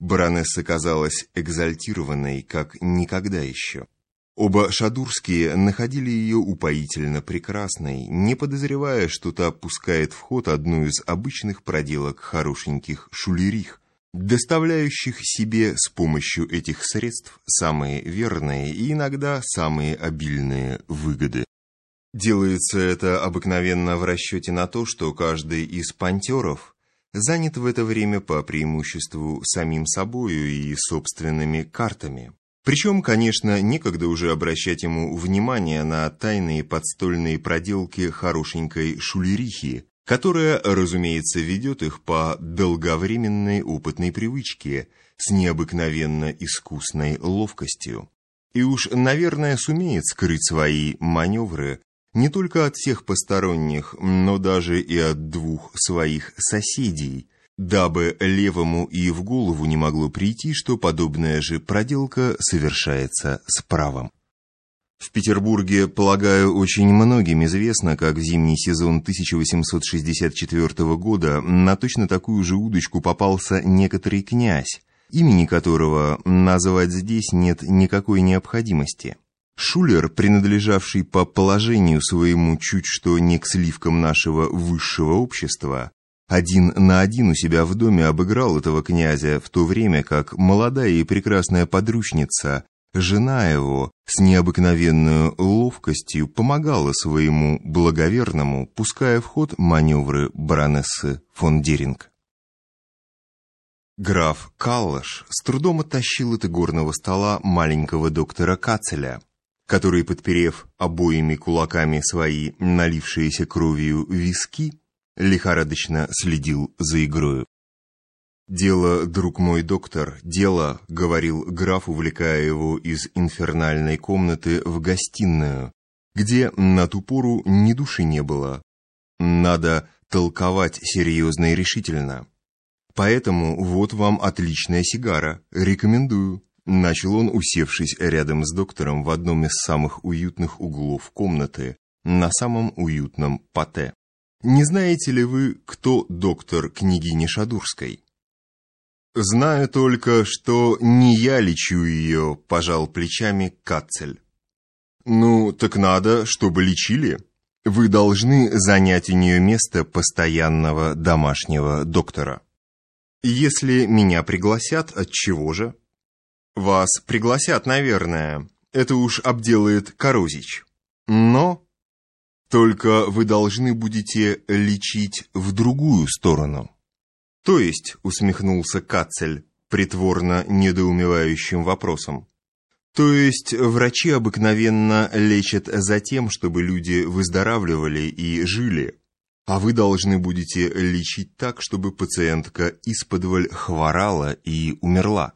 Баронесса казалась экзальтированной, как никогда еще. Оба шадурские находили ее упоительно прекрасной, не подозревая, что та пускает в ход одну из обычных проделок хорошеньких шулерих, доставляющих себе с помощью этих средств самые верные и иногда самые обильные выгоды. Делается это обыкновенно в расчете на то, что каждый из пантеров занят в это время по преимуществу самим собою и собственными картами. Причем, конечно, некогда уже обращать ему внимание на тайные подстольные проделки хорошенькой шулерихи, которая, разумеется, ведет их по долговременной опытной привычке с необыкновенно искусной ловкостью. И уж, наверное, сумеет скрыть свои маневры не только от всех посторонних, но даже и от двух своих соседей – дабы левому и в голову не могло прийти, что подобная же проделка совершается с правом. В Петербурге, полагаю, очень многим известно, как в зимний сезон 1864 года на точно такую же удочку попался некоторый князь, имени которого называть здесь нет никакой необходимости. Шулер, принадлежавший по положению своему чуть что не к сливкам нашего высшего общества, один на один у себя в доме обыграл этого князя, в то время как молодая и прекрасная подручница, жена его, с необыкновенной ловкостью помогала своему благоверному, пуская в ход маневры баронессы фон Деринг. Граф Каллаш с трудом оттащил от игорного стола маленького доктора Кацеля, который, подперев обоими кулаками свои налившиеся кровью виски, лихорадочно следил за игрою. «Дело, друг мой доктор, дело», — говорил граф, увлекая его из инфернальной комнаты в гостиную, где на ту пору ни души не было. Надо толковать серьезно и решительно. Поэтому вот вам отличная сигара, рекомендую. Начал он, усевшись рядом с доктором в одном из самых уютных углов комнаты, на самом уютном пате. Не знаете ли вы, кто доктор княгини Шадурской? Знаю только, что не я лечу ее, пожал плечами Кацель. Ну, так надо, чтобы лечили. Вы должны занять у нее место постоянного домашнего доктора. Если меня пригласят, от чего же? Вас пригласят, наверное. Это уж обделает Корозич. Но только вы должны будете лечить в другую сторону. То есть, усмехнулся Кацель, притворно недоумевающим вопросом. То есть, врачи обыкновенно лечат за тем, чтобы люди выздоравливали и жили, а вы должны будете лечить так, чтобы пациентка исподволь хворала и умерла.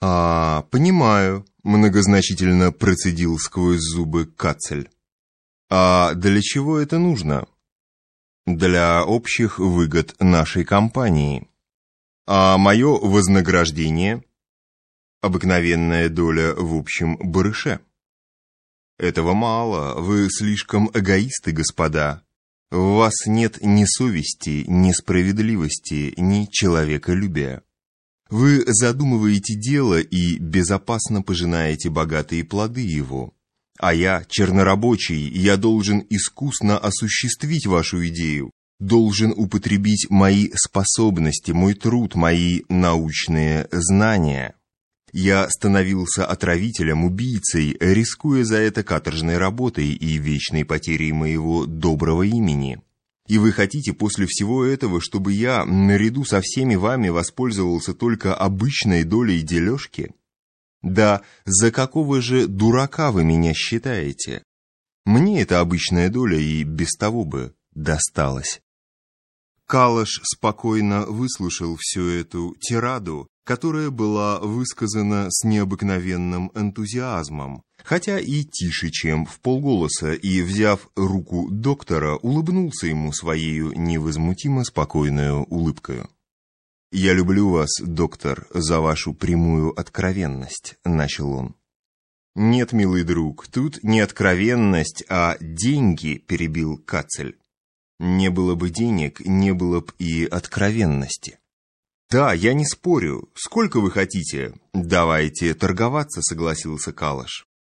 «А, понимаю», — многозначительно процедил сквозь зубы Кацель. А для чего это нужно? Для общих выгод нашей компании. А мое вознаграждение? Обыкновенная доля в общем барыше. Этого мало, вы слишком эгоисты, господа. В вас нет ни совести, ни справедливости, ни человеколюбия. Вы задумываете дело и безопасно пожинаете богатые плоды его. А я чернорабочий, я должен искусно осуществить вашу идею, должен употребить мои способности, мой труд, мои научные знания. Я становился отравителем, убийцей, рискуя за это каторжной работой и вечной потерей моего доброго имени. И вы хотите после всего этого, чтобы я, наряду со всеми вами, воспользовался только обычной долей дележки? Да за какого же дурака вы меня считаете? Мне эта обычная доля и без того бы досталась. Калаш спокойно выслушал всю эту тираду, которая была высказана с необыкновенным энтузиазмом, хотя и тише, чем в полголоса, и, взяв руку доктора, улыбнулся ему своей невозмутимо спокойной улыбкой. «Я люблю вас, доктор, за вашу прямую откровенность», — начал он. «Нет, милый друг, тут не откровенность, а деньги», — перебил Кацель. «Не было бы денег, не было бы и откровенности». «Да, я не спорю. Сколько вы хотите?» «Давайте торговаться», — согласился Калаш.